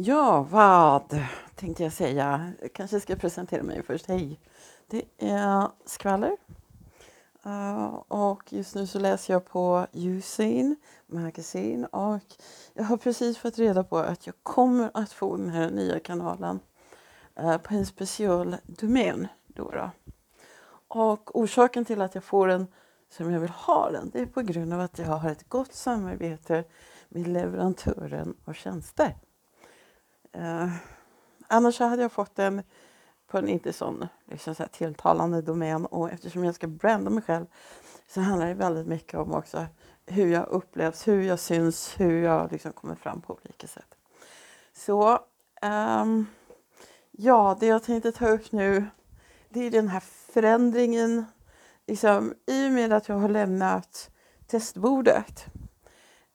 Ja, vad tänkte jag säga? Jag kanske ska presentera mig först. Hej! Det är Skvaller. Uh, och just nu så läser jag på Usain Magazine och jag har precis fått reda på att jag kommer att få den här nya kanalen uh, på en speciell domän. Då, då Och orsaken till att jag får den som jag vill ha den, det är på grund av att jag har ett gott samarbete med leverantören av tjänster. Eh, annars hade jag fått den på en inte sån liksom så tilltalande domän och eftersom jag ska brända mig själv så handlar det väldigt mycket om också hur jag upplevs, hur jag syns, hur jag liksom kommer fram på olika sätt. Så um, ja, det jag tänkte ta upp nu det är den här förändringen liksom, i och med att jag har lämnat testbordet.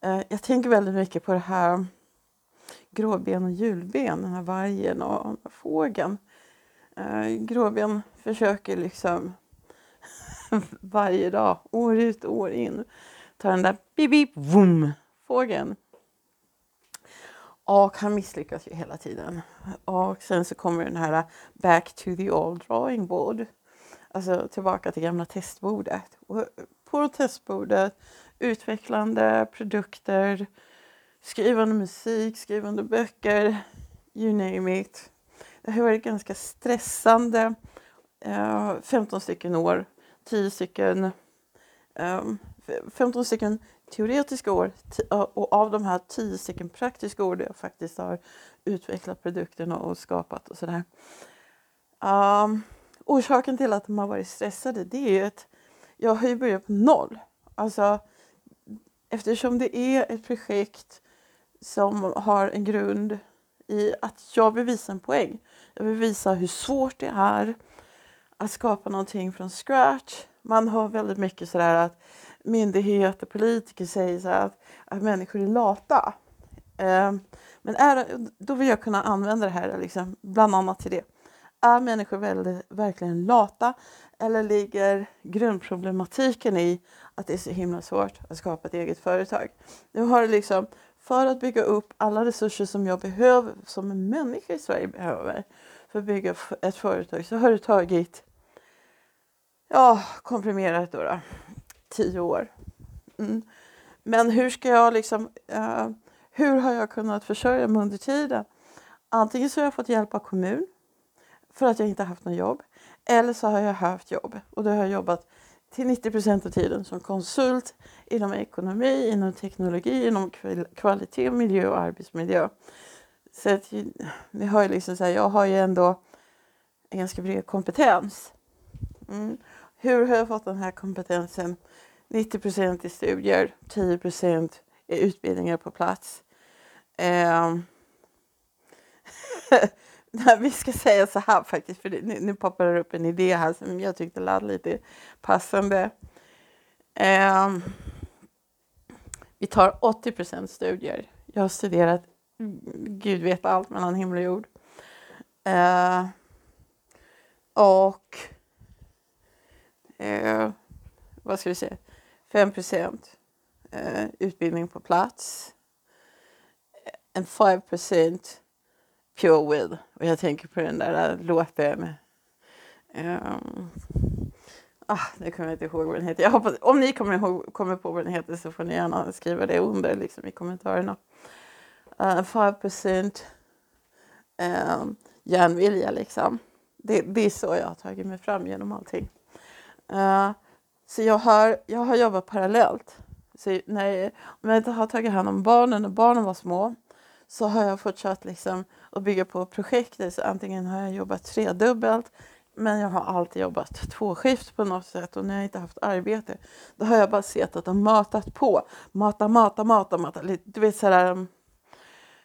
Uh, jag tänker väldigt mycket på det här gråben och julben, den här vargen och fågeln. Eh, gråben försöker liksom varje dag, år ut och år in, ta den där bip bip vum fågeln. Och han misslyckas ju hela tiden. Och sen så kommer den här back to the old drawing board. Alltså tillbaka till gamla testbordet. Och på testbordet utvecklande produkter, skrivande musik, skrivande böcker, you name it. Det har varit ganska stressande. Eh, uh, 15 stycken år, 10 stycken, ehm, um, 15 stycken teoretiska år eh, och av de här 10 stycken praktiska år där jag faktiskt har utvecklat produkterna och skapat och sådär. Um, orsaken till att de har varit stressade det är att jag har ju börjat på noll. Alltså eftersom det är ett projekt som har en grund i att jag vill visa en poäng. Jag vill visa hur svårt det är att skapa någonting från scratch. Man hör väldigt mycket sådär att myndigheter, politiker säger så att, att människor är lata. Eh, men är, då vill jag kunna använda det här liksom, bland annat till det. Är människor väldigt, verkligen lata eller ligger grundproblematiken i att det är så himla svårt att skapa ett eget företag? Nu har det liksom för att bygga upp alla resurser som jag behöver, som en människa i Sverige behöver för att bygga ett företag så har det tagit, ja komprimerat då, då tio år. Mm. Men hur ska jag liksom, uh, hur har jag kunnat försörja mig under tiden? Antingen så har jag fått hjälp av kommun för att jag inte haft något jobb eller så har jag haft jobb och då har jag jobbat till 90 procent av tiden som konsult inom ekonomi, inom teknologi, inom kvalitet, miljö och arbetsmiljö. Så att, ni hör ju liksom så här, jag har ju ändå en ganska bred kompetens. Mm. Hur har jag fått den här kompetensen? 90 procent i studier, 10 procent i utbildningar på plats. Eh, vi ska säga så här faktiskt, för nu, nu poppar det upp en idé här som jag tyckte lät lite passande. Um, vi tar 80 % studier. Jag har studerat, mm, gud vet allt mellan himmel och jord. Uh, och uh, vad ska vi säga, 5 % eh, utbildning på plats. En 5 % Pure Will. Och jag tänker på den där äh, låten. Um, ehm, ah, nu kommer jag inte ihåg vad den heter. Jag hoppas, om ni kommer, ihåg, kommer på vad den heter så får ni gärna skriva det under liksom, i kommentarerna. Äh, uh, 5 procent um, ehm, järnvilja liksom. Det, det är så jag har tagit mig fram genom allting. Uh, så jag har, jag har jobbat parallellt. Så när jag, om jag inte har tagit hand om barnen när barnen var små så har jag fortsatt liksom och bygga på projektet. Så antingen har jag jobbat tredubbelt men jag har alltid jobbat tvåskift på något sätt och när jag inte haft arbete då har jag bara suttit och matat på. Mata, mata, mata, mata. Du vet sådär um,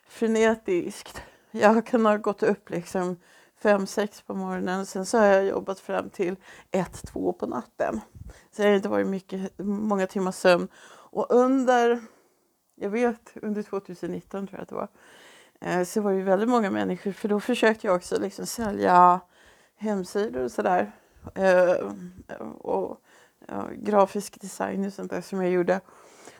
frenetiskt. Jag har kunnat gått upp liksom fem, sex på morgonen. Sen så har jag jobbat fram till ett, två på natten. Så det har inte varit mycket, många timmars sömn. Och under, jag vet, under 2019 tror jag att det var, Eh, så var det väldigt många människor, för då försökte jag också liksom sälja hemsidor och sådär. Eh, och grafisk design och sånt där som jag gjorde.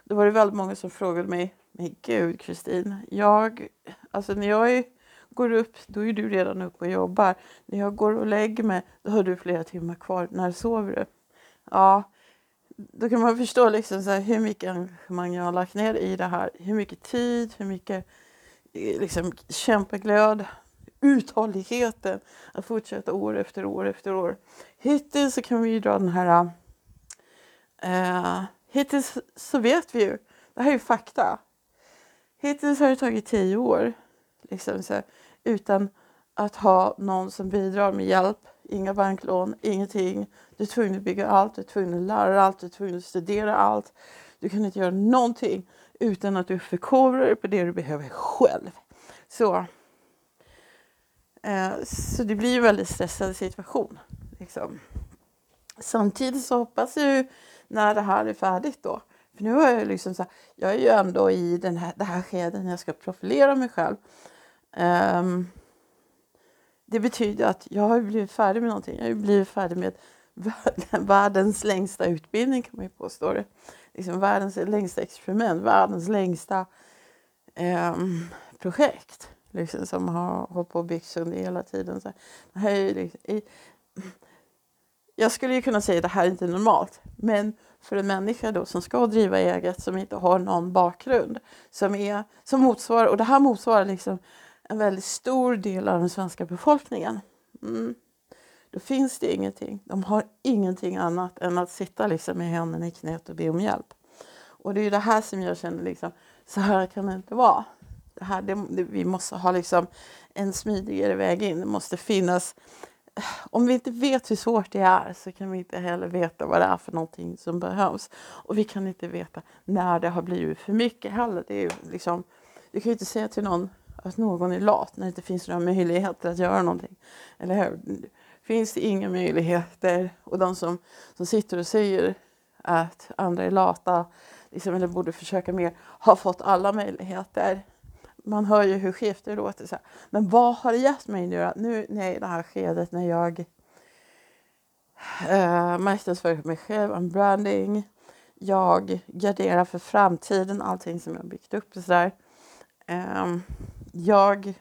Då var det väldigt många som frågade mig, men gud Kristin, jag Alltså när jag är, går upp, då är du redan uppe och jobbar. När jag går och lägger mig, då har du flera timmar kvar. När sover du? Ja, då kan man förstå liksom så här, hur mycket engagemang jag har lagt ner i det här. Hur mycket tid, hur mycket Eh, liksom, kämpaglöd, uthålligheten att fortsätta år efter år efter år. Hittills så kan vi ju dra den här... Uh, hittills så vet vi ju, det här är ju fakta. Hittills har det tagit tio år liksom, så, utan att ha någon som bidrar med hjälp. Inga banklån, ingenting. Du är tvungen att bygga allt, du är tvungen att lära allt, du är tvungen att studera allt. Du kan inte göra någonting utan att du förkovrar dig på det du behöver själv. Så, eh, så det blir en väldigt stressad situation. Liksom. Samtidigt så hoppas jag ju när det här är färdigt då. För nu är jag liksom så här, jag är ju ändå i den här, det här skedet när jag ska profilera mig själv. Um, det betyder att jag har blivit färdig med någonting. Jag har blivit färdig med världens längsta utbildning kan man ju påstå det. Liksom världens längsta experiment, världens längsta eh, projekt. Liksom, som har hållit på och byggts under hela tiden. Så här, liksom, i, jag skulle ju kunna säga att det här är inte normalt. Men för en människa då som ska driva eget som inte har någon bakgrund som, är, som motsvarar, och det här motsvarar liksom en väldigt stor del av den svenska befolkningen. Mm. Då finns det ingenting. De har ingenting annat än att sitta liksom med händerna i knät och be om hjälp. Och det är det här som jag känner liksom, så här kan det inte vara. Det här, det, det, vi måste ha liksom en smidigare väg in. Det måste finnas om vi inte vet hur svårt det är så kan vi inte heller veta vad det är för någonting som behövs. Och vi kan inte veta när det har blivit för mycket heller. Det är liksom, du kan ju inte säga till någon att någon är lat när det inte finns några möjligheter att göra någonting. Eller hur? Finns det inga möjligheter och de som, som sitter och säger att andra är lata liksom, eller borde försöka mer har fått alla möjligheter man hör ju hur skevt det låter. Så här. Men vad har det gett mig nu, nu när jag är i det här skedet när jag eh, marknadsför mig själv, en branding. Jag garderar för framtiden, allting som jag byggt upp och sådär. Eh, jag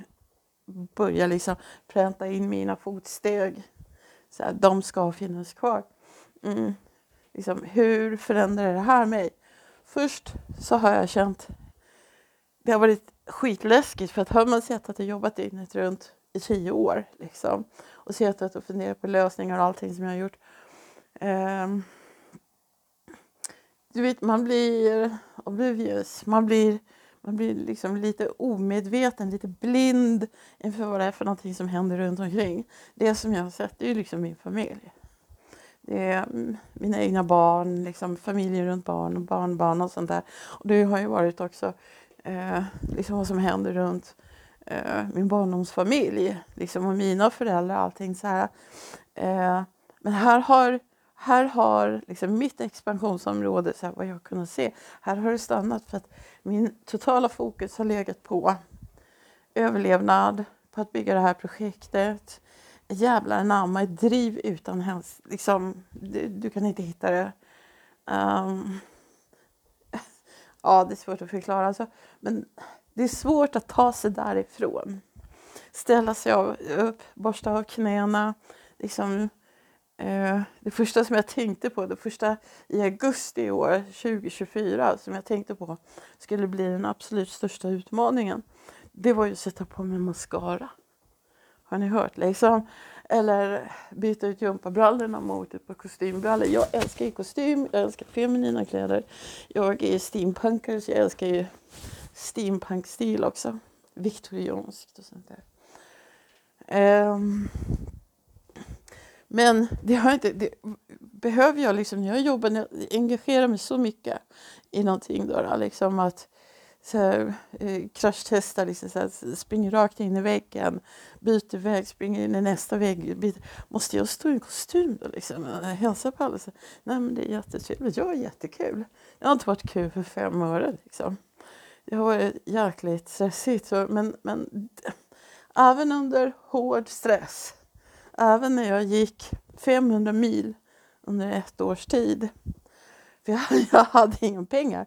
börjar liksom pränta in mina fotsteg. Så här, de ska finnas kvar. Mm. Liksom, hur förändrar det här mig? Först så har jag känt det har varit skitläskigt för att har man sett att jag jobbat dygnet runt i tio år liksom, och suttit och funderat på lösningar och allting som jag har gjort. Um, du vet, man blir oblivious, man blir, man blir liksom lite omedveten, lite blind inför vad det är för någonting som händer runt omkring. Det som jag har sett är ju liksom min familj. Det är mm, mina egna barn, liksom familjen runt barn och barnbarn och sånt där. Och det har ju varit också eh, liksom vad som händer runt eh, min barndomsfamilj liksom, och mina föräldrar och allting så här. Eh, men här har, här har liksom mitt expansionsområde, så här, vad jag kunnat se, här har det stannat för att min totala fokus har legat på överlevnad, på att bygga det här projektet. Jävlar anamma ett driv utan häns, liksom, du, du, kan inte hitta det. Um, ja, det är svårt att förklara. Alltså, men det är svårt att ta sig därifrån. Ställa sig upp, borsta av knäna. Liksom, Eh, det första som jag tänkte på, det första i augusti i år, 2024, som jag tänkte på skulle bli den absolut största utmaningen. Det var ju att sätta på mig mascara. Har ni hört? Liksom, eller byta ut gympabrallorna mot ett par kostymbrallor. Jag älskar ju kostym, jag älskar feminina kläder. Jag är steampunkare så jag älskar ju steampunkstil också. Viktorianskt och sånt där. Um, men det har inte... Det, behöver jag liksom, jag jobbar, jag engagerar mig så mycket i någonting då, liksom att så här, eh, liksom, så här, springer rakt in i väggen, byter väg, springer in i nästa vägg. Byter. Måste jag stå i kostym då? Liksom? Hälsa på alla? Så, Nej, men det är jättetrevligt. jag är jättekul. Det har inte varit kul för fem öre. Liksom. Det har varit jäkligt stressigt. Så, men, men även under hård stress, även när jag gick 500 mil under ett års tid, för jag, jag hade inga pengar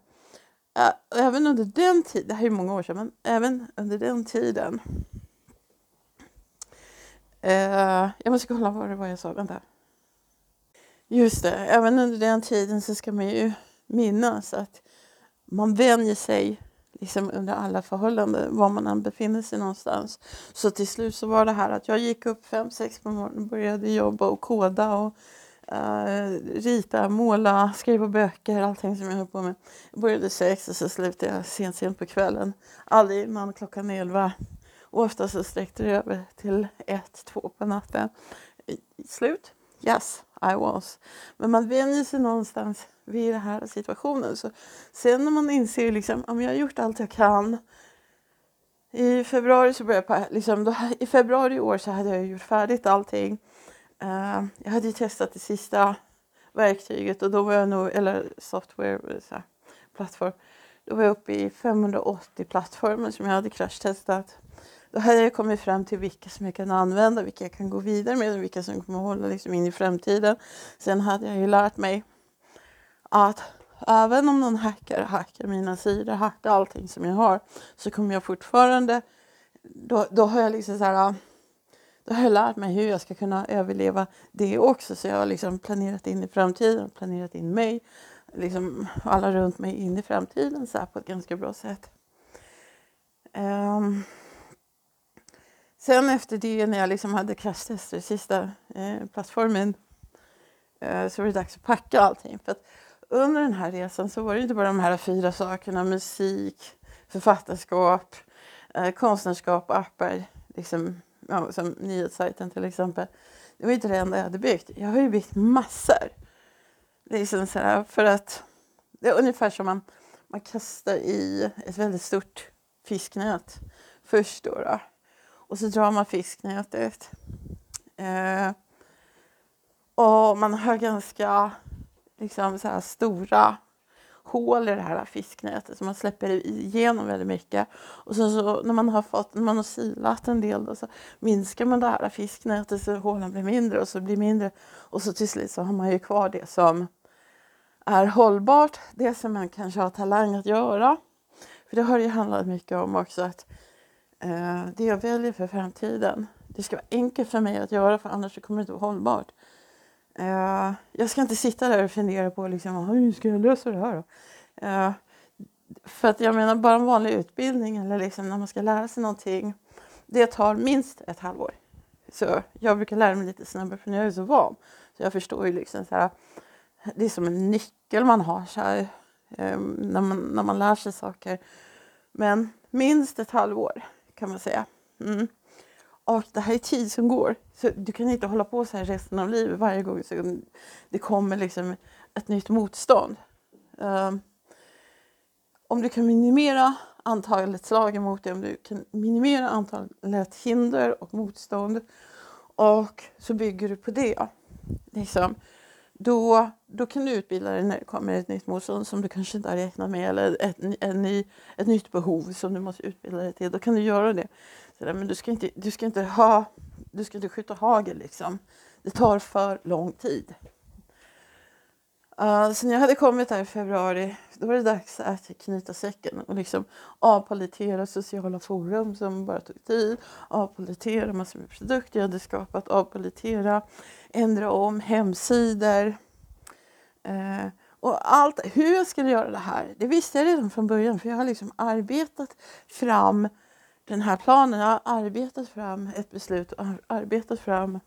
även under den tiden, det här är många år sedan, men även under den tiden. Eh, jag måste kolla vad det var jag sa, vänta. Just det, även under den tiden så ska man ju minnas att man vänjer sig liksom under alla förhållanden, var man än befinner sig någonstans. Så till slut så var det här att jag gick upp fem, sex på morgonen och började jobba och koda och uh, rita, måla, skriva böcker, allting som jag höll på med. Jag började sex och så slutade jag sent, sent på kvällen. Aldrig innan klockan elva. Och ofta så sträckte det över till ett, två på natten. Slut? Yes, I was. Men man vänjer sig någonstans vid den här situationen. Så sen när man inser liksom, att jag har gjort allt jag kan. I februari så började jag, liksom, då, i februari i år så hade jag gjort färdigt allting. Uh, jag hade ju testat det sista verktyget och då var jag nog, eller software, så här, plattform. Då var jag uppe i 580 plattformar som jag hade kraschtestat. Då hade jag kommit fram till vilka som jag kan använda, vilka jag kan gå vidare med och vilka som kommer hålla liksom in i framtiden. Sen hade jag ju lärt mig att även om någon hackar, hackar mina sidor, hackar allting som jag har så kommer jag fortfarande, då, då har jag liksom så här, då har jag lärt mig hur jag ska kunna överleva det också. Så jag har liksom planerat in i framtiden, planerat in mig, liksom alla runt mig in i framtiden så på ett ganska bra sätt. Um, sen efter det när jag liksom hade kraschtestat sista eh, plattformen eh, så var det dags att packa allting. För att under den här resan så var det inte bara de här fyra sakerna, musik, författarskap, eh, konstnärskap, appar, liksom, ja, som nyhetssajten till exempel. Det var inte det enda jag hade byggt. Jag har ju byggt massor. Liksom så här, för att det är ungefär som man, man kastar i ett väldigt stort fisknät först då, då. och så drar man fisknätet. Eh, och man har ganska liksom så här stora hål i det här fisknätet så man släpper igenom väldigt mycket. Och sen så när man har fått, när man har silat en del då, så minskar man det här fisknätet så hålen blir mindre och så blir mindre. Och så till slut så har man ju kvar det som är hållbart, det som man kanske har talang att göra. För det har ju handlat mycket om också att eh, det jag väljer för framtiden, det ska vara enkelt för mig att göra för annars kommer det inte vara hållbart. Uh, jag ska inte sitta där och fundera på liksom, hur ska jag lösa det här då? Uh, för att jag menar bara en vanlig utbildning eller liksom när man ska lära sig någonting. Det tar minst ett halvår. Så jag brukar lära mig lite snabbare för jag är så van. Så jag förstår ju liksom så här, det är som en nyckel man har så här, um, när, man, när man lär sig saker. Men minst ett halvår kan man säga. Mm. Och det här är tid som går. Så du kan inte hålla på så här resten av livet varje gång så det kommer liksom ett nytt motstånd. Um, om du kan minimera antalet slag emot dig, om du kan minimera antalet hinder och motstånd och så bygger du på det. Liksom, då, då kan du utbilda dig när det kommer ett nytt motstånd som du kanske inte har räknat med eller ett, en ny, ett nytt behov som du måste utbilda dig till. Då kan du göra det. Så där, men du ska, inte, du, ska inte ha, du ska inte skjuta hagel liksom. Det tar för lång tid. Uh, så när jag hade kommit här i februari då var det dags att knyta säcken och liksom avpolitera sociala forum som bara tog tid. Avpolitera massor med produkter jag hade skapat. Avpolitera, ändra om hemsidor. Uh, och allt, hur jag skulle göra det här, det visste jag redan från början för jag har liksom arbetat fram den här planen. Jag har arbetat fram ett beslut och arbetat fram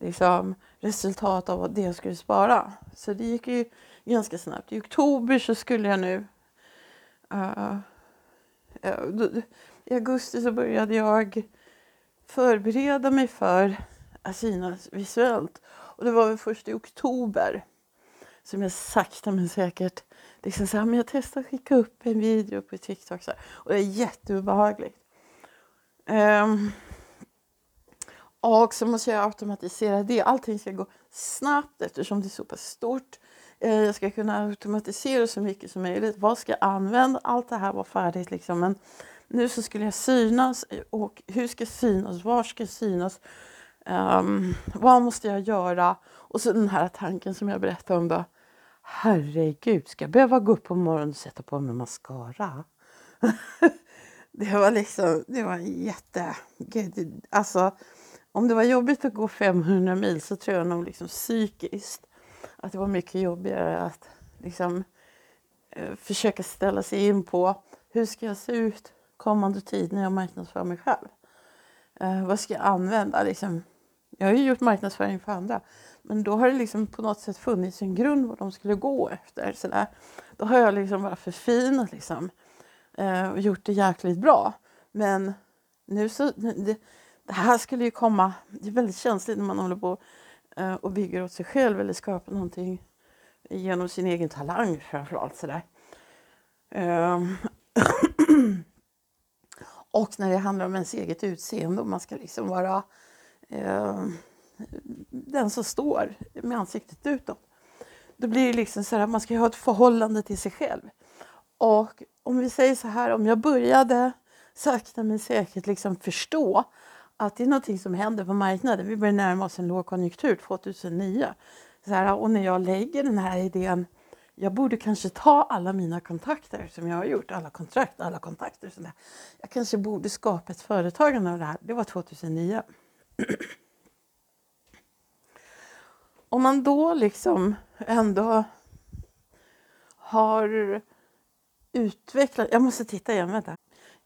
liksom, resultat av det jag skulle spara. Så det gick ju ganska snabbt. I oktober så skulle jag nu... Uh, I augusti så började jag förbereda mig för att synas visuellt. Och det var väl först i oktober som jag sakta men säkert liksom så här, men jag testar att skicka upp en video på TikTok. Så här, och det är jätteobehagligt. Um, och så måste jag automatisera det. Allting ska gå snabbt eftersom det är så pass stort. Uh, jag ska kunna automatisera så mycket som möjligt. Vad ska jag använda? Allt det här var färdigt liksom. Men nu så skulle jag synas eh, och hur ska jag synas? Var ska jag synas? Um, vad måste jag göra? Och så den här tanken som jag berättade om då. herregud, ska jag behöva gå upp på morgonen och sätta på mig mascara? det var liksom, det var jätte... Alltså, om det var jobbigt att gå 500 mil så tror jag nog liksom psykiskt att det var mycket jobbigare att liksom eh, försöka ställa sig in på hur ska jag se ut kommande tid när jag marknadsför mig själv? Eh, vad ska jag använda? Liksom, jag har ju gjort marknadsföring för andra. Men då har det liksom på något sätt funnits en grund vad de skulle gå efter. Så där. Då har jag liksom bara förfinat liksom, eh, Eh, och gjort det jäkligt bra. Men nu så... Det, det här skulle ju komma... Det är väldigt känsligt när man håller på eh, och bygger åt sig själv eller skapar någonting genom sin egen talang framförallt. Sådär. Um, och när det handlar om ens eget utseende och man ska liksom vara uh, den som står med ansiktet utåt. Då blir det liksom så att man ska ha ett förhållande till sig själv. Och om vi säger så här, om jag började sakta men säkert liksom förstå att det är någonting som händer på marknaden. Vi börjar närma oss en lågkonjunktur 2009. Så här, och när jag lägger den här idén, jag borde kanske ta alla mina kontakter som jag har gjort, alla kontrakt, alla kontakter. Så där. Jag kanske borde skapa ett företagande av det här. Det var 2009. Om man då liksom ändå har Utveckla Jag måste titta igen, vänta.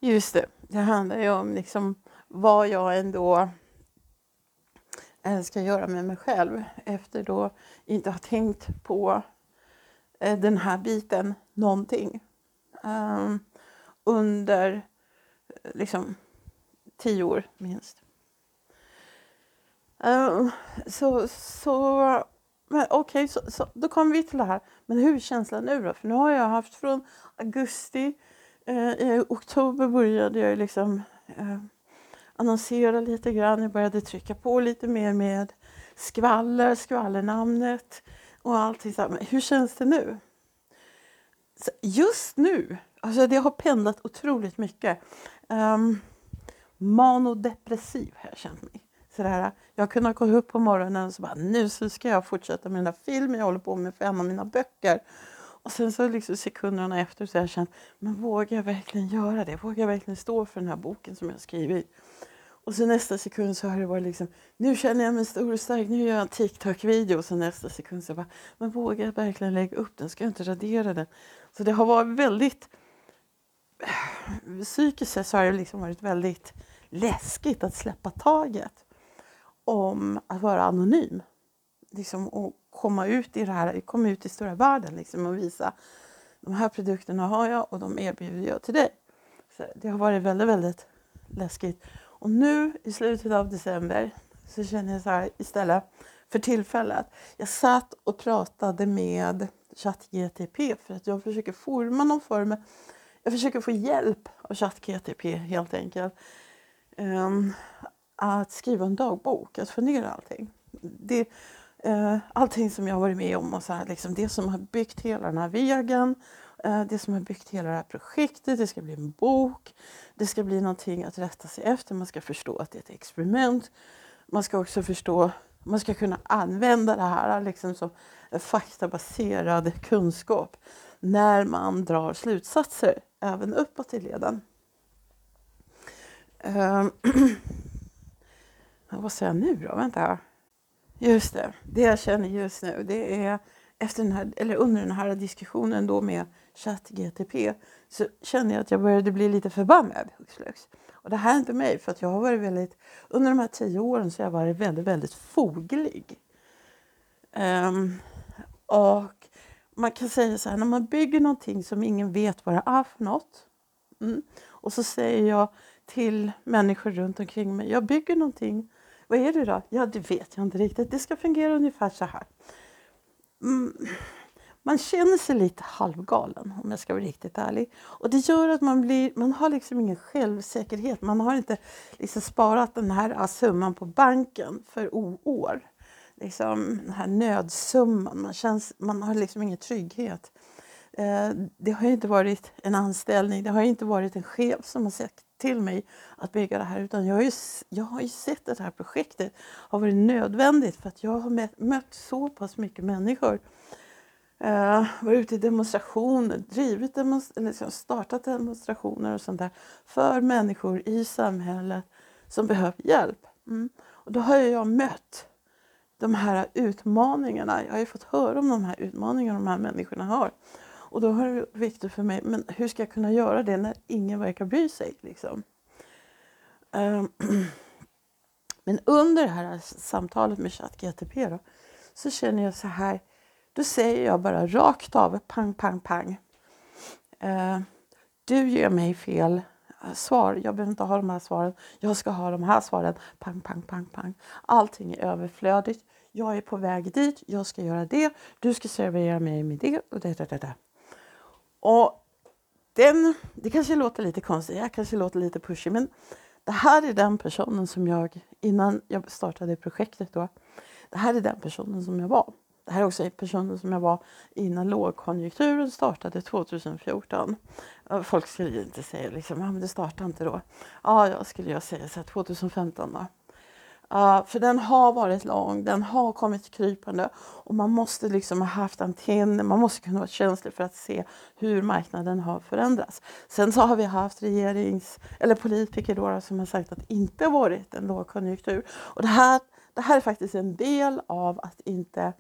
Just det, det handlar ju om liksom vad jag ändå ska göra med mig själv efter då inte ha tänkt på eh, den här biten någonting. Um, under eh, liksom tio år minst. Um, så så okej, okay, så, så, då kommer vi till det här. Men hur är känslan nu då? För nu har jag haft från augusti, eh, i oktober började jag liksom eh, annonsera lite grann. Jag började trycka på lite mer med skvaller, skvallernamnet och allting. Så Men hur känns det nu? Så just nu, alltså det har pendlat otroligt mycket. Um, manodepressiv har jag känt mig. Sådär, jag har kunnat gå upp på morgonen och så bara, nu så ska jag fortsätta med den där filmen jag håller på med för en av mina böcker. Och sen så liksom sekunderna efter så har jag känt, men vågar jag verkligen göra det? Vågar jag verkligen stå för den här boken som jag skrivit? Och så nästa sekund så har det varit liksom, nu känner jag mig stor och stark, nu gör jag en TikTok-video. Och så nästa sekund så bara, men vågar jag verkligen lägga upp den? Ska jag inte radera den? Så det har varit väldigt, psykiskt sett så har det liksom varit väldigt läskigt att släppa taget om att vara anonym. Liksom, och komma ut i det här, komma ut i stora världen liksom, och visa de här produkterna har jag och de erbjuder jag till dig. Så det har varit väldigt, väldigt läskigt. Och nu i slutet av december så känner jag så här istället för tillfället. Jag satt och pratade med ChatGTP för att jag försöker forma någon form. Jag försöker få hjälp av ChatGTP helt enkelt. Um, att skriva en dagbok, att fundera allting. Det, eh, allting som jag har varit med om och så här, liksom det som har byggt hela den här vägen Eh, det som har byggt hela det här projektet. Det ska bli en bok. Det ska bli någonting att rätta sig efter. Man ska förstå att det är ett experiment. Man ska också förstå, man ska kunna använda det här liksom som faktabaserad kunskap när man drar slutsatser, även uppåt i leden. Eh, Vad säger jag nu då? Vänta. Just det, det jag känner just nu det är efter den här, eller under den här diskussionen då med ChatGTP så kände jag att jag började bli lite förbannad. Och det här är inte mig, för att jag har varit väldigt, under de här tio åren så har jag varit väldigt, väldigt foglig. Um, och man kan säga så här, när man bygger någonting som ingen vet vad det är för något. Mm, och så säger jag till människor runt omkring mig, jag bygger någonting. Vad är det då? Ja, det vet jag inte riktigt. Det ska fungera ungefär så här. Mm, man känner sig lite halvgalen om jag ska vara riktigt ärlig. Och det gör att man, blir, man har liksom ingen självsäkerhet. Man har inte liksom sparat den här ah, summan på banken för år. Liksom den här nödsumman. Man, känns, man har liksom ingen trygghet. Eh, det har inte varit en anställning, det har inte varit en chef som har sagt till mig att bygga det här utan jag har ju, jag har ju sett att det här projektet har varit nödvändigt för att jag har mött, mött så pass mycket människor Uh, varit ute i demonstrationer, drivit demonst liksom startat demonstrationer och sånt där för människor i samhället som behöver hjälp. Mm. Och då har jag mött de här utmaningarna. Jag har ju fått höra om de här utmaningarna de här människorna har. Och då har det varit viktigt för mig, men hur ska jag kunna göra det när ingen verkar bry sig? Liksom? Um, men under det här samtalet med ChatGTP då, så känner jag så här, då säger jag bara rakt av, pang, pang, pang. Uh, du ger mig fel eh, svar. Jag behöver inte ha de här svaren. Jag ska ha de här svaren. Pang, pang, pang, pang. Allting är överflödigt. Jag är på väg dit. Jag ska göra det. Du ska servera mig med det och det, det, det, det. Och den, det kanske låter lite konstigt, jag kanske låter lite pushy, men det här är den personen som jag, innan jag startade projektet då, det här är den personen som jag var. Det här är också personen som jag var innan lågkonjunkturen startade 2014. Folk skulle ju inte säga liksom, ja men det startade inte då. Ja, jag skulle jag säga så här, 2015 då. Uh, för den har varit lång, den har kommit krypande och man måste liksom ha haft antenner, man måste kunna vara känslig för att se hur marknaden har förändrats. Sen så har vi haft regerings eller politiker då som har sagt att det inte varit en lågkonjunktur. Och det här, det här är faktiskt en del av att inte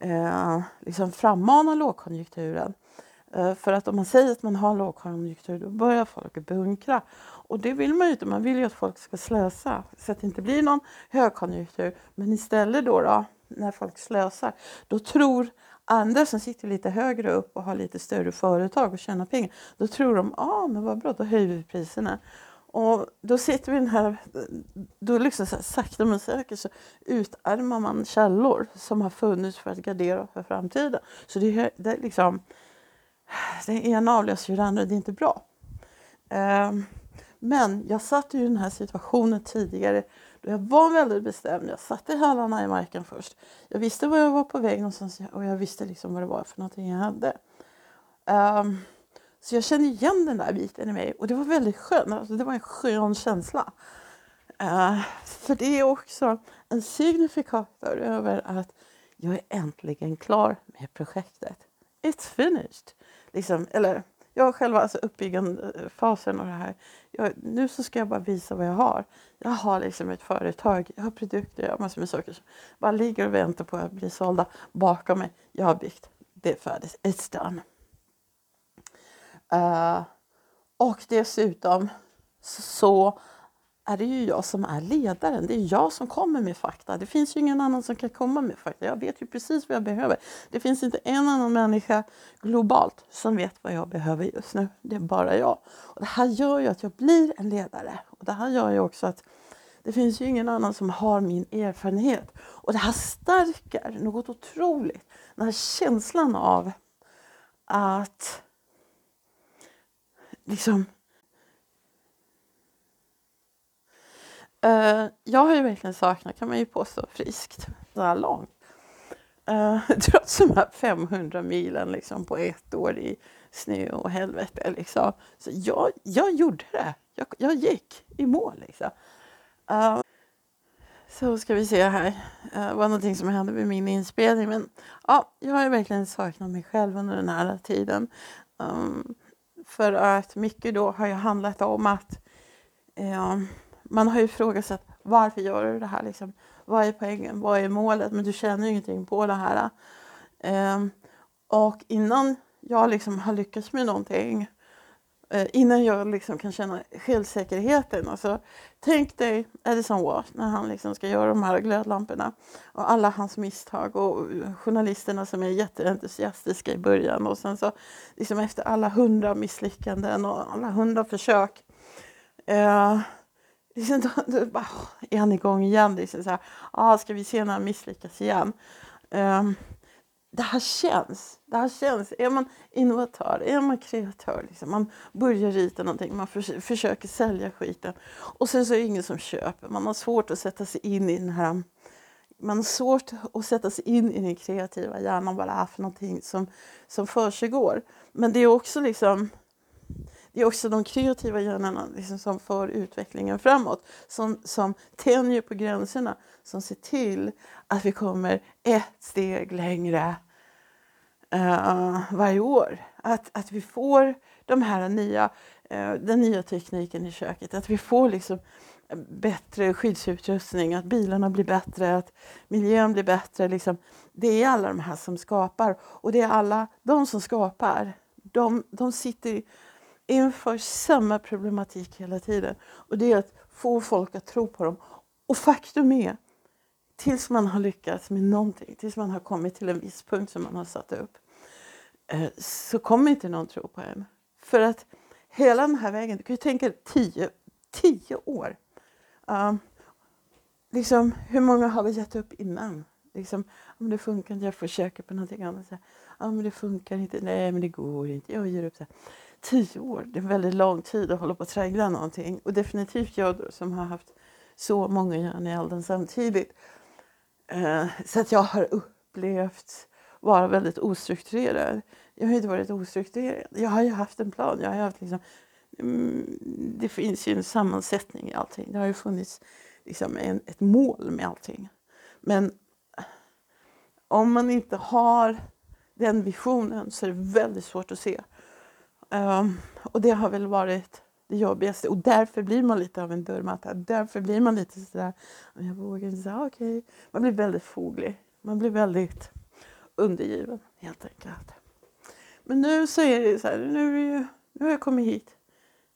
eh, liksom frammana lågkonjunkturen. Eh, för att om man säger att man har lågkonjunktur då börjar folk bunkra. Och det vill man ju inte, man vill ju att folk ska slösa så att det inte blir någon högkonjunktur. Men istället då, då när folk slösar, då tror andra som sitter lite högre upp och har lite större företag och tjänar pengar, då tror de, ja ah, men vad bra, då höjer vi priserna. Och då sitter vi den här, då liksom så här, sakta men säkert så utarmar man källor som har funnits för att gardera för framtiden. Så det det är liksom, det ena avlöser ju det andra, det är inte bra. Ehm, men jag satt i den här situationen tidigare då jag var väldigt bestämd. Jag satte hälarna i marken först. Jag visste var jag var på väg någonstans och jag visste liksom vad det var för någonting jag hade. Um, så jag kände igen den där biten i mig och det var väldigt skönt. Alltså, det var en skön känsla. Uh, för det är också en signifikator över att jag är äntligen klar med projektet. It's finished. Liksom, eller jag själva alltså uppbyggandefasen eh, och det här. Jag, nu så ska jag bara visa vad jag har. Jag har liksom ett företag, jag har produkter, jag har massor med saker som bara ligger och väntar på att bli sålda bakom mig. Jag har byggt, det är färdigt, it's done. Uh, och dessutom så är det ju jag som är ledaren. Det är jag som kommer med fakta. Det finns ju ingen annan som kan komma med fakta. Jag vet ju precis vad jag behöver. Det finns inte en annan människa globalt som vet vad jag behöver just nu. Det är bara jag. Och det här gör ju att jag blir en ledare. Och det här gör ju också att det finns ju ingen annan som har min erfarenhet. Och det här stärker något otroligt. Den här känslan av att liksom Uh, jag har ju verkligen saknat, kan man ju påstå, friskt så här långt. Uh, trots de här 500 milen liksom, på ett år i snö och helvete. Liksom. Så jag, jag gjorde det. Jag, jag gick i mål. Liksom. Uh, så ska vi se här. Eh, det var någonting som hände vid min inspelning. Men ja, jag har ju verkligen saknat mig själv under den här tiden. Um, för att mycket då har ju handlat om att man har ju ifrågasatt varför gör du det här? Liksom? Vad är poängen? Vad är målet? Men du känner ju ingenting på det här. Um, och innan jag liksom har lyckats med någonting uh, innan jag liksom kan känna självsäkerheten. Alltså, tänk dig Edison Watt när han liksom ska göra de här glödlamporna och alla hans misstag och eh, journalisterna som är jätteentusiastiska i början och sen så liksom efter alla hundra misslyckanden och alla hundra försök uh, liksom, då, då bara, är han igång igen. Liksom så här, ah, ska vi se när han misslyckas igen? Um, det här känns. Det här känns. Är man innovatör, är man kreatör, liksom, man börjar rita någonting, man för, försöker sälja skiten och sen så är det ingen som köper. Man har svårt att sätta sig in i den här man har svårt att sätta sig in i den kreativa hjärnan, vad det är för någonting som, som försiggår. Men det är också liksom det är också de kreativa hjärnorna liksom, som för utvecklingen framåt. Som, som tänjer på gränserna, som ser till att vi kommer ett steg längre uh, varje år. Att, att vi får de här nya, uh, den nya tekniken i köket. Att vi får liksom bättre skyddsutrustning, att bilarna blir bättre, att miljön blir bättre. Liksom. Det är alla de här som skapar. Och det är alla de som skapar. De, de sitter inför samma problematik hela tiden. Och det är att få folk att tro på dem. Och faktum är, tills man har lyckats med någonting, tills man har kommit till en viss punkt som man har satt upp, eh, så kommer inte någon tro på en. För att hela den här vägen, du kan ju tänka dig tio, tio år. Um, liksom, hur många har vi gett upp innan? Liksom, om det funkar inte, jag försöker på någonting annat. Så ja, men det funkar inte, nej men det går inte, jag ger upp. Så här. Tio år, det är väldigt lång tid att hålla på och traggla någonting. Och definitivt jag som har haft så många järn i elden samtidigt. Eh, så att jag har upplevt vara väldigt ostrukturerad. Jag har inte varit ostrukturerad. Jag har ju haft en plan. Jag har haft liksom, mm, det finns ju en sammansättning i allting. Det har ju funnits liksom en, ett mål med allting. Men om man inte har den visionen så är det väldigt svårt att se. Um, och det har väl varit det jobbigaste. Och därför blir man lite av en dörrmatta. Därför blir man lite sådär, jag vågar inte säga okej. Okay. Man blir väldigt foglig. Man blir väldigt undergiven helt enkelt. Men nu så är det så här, nu, nu har jag kommit hit.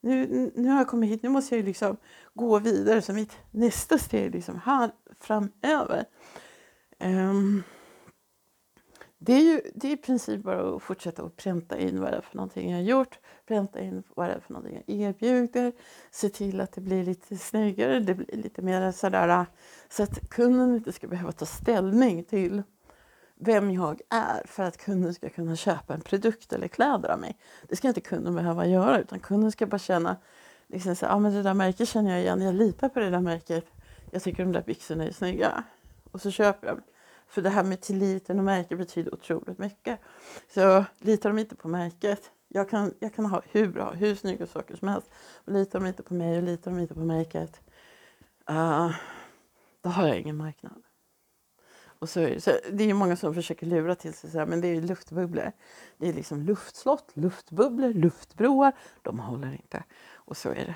Nu, nu har jag kommit hit, nu måste jag liksom gå vidare. Så mitt nästa steg liksom här framöver. Um, det är ju det är i princip bara att fortsätta att pränta in vad det är för någonting jag har gjort, pränta in vad det är för någonting jag erbjuder, se till att det blir lite snyggare, det blir lite mer sådär så att kunden inte ska behöva ta ställning till vem jag är för att kunden ska kunna köpa en produkt eller kläder av mig. Det ska inte kunden behöva göra utan kunden ska bara känna liksom så, ah, men det där märket känner jag igen, jag litar på det där märket, jag tycker de där byxorna är snygga och så köper jag. För det här med tilliten och märke betyder otroligt mycket. Så litar de inte på märket, jag kan, jag kan ha hur bra, hur snygga saker som helst. Och litar de inte på mig och litar de inte på märket, uh, då har jag ingen marknad. Och så är det, så det är många som försöker lura till sig så här, men det är luftbubblor. Det är liksom luftslott, luftbubblor, luftbroar. De håller inte. Och så är det.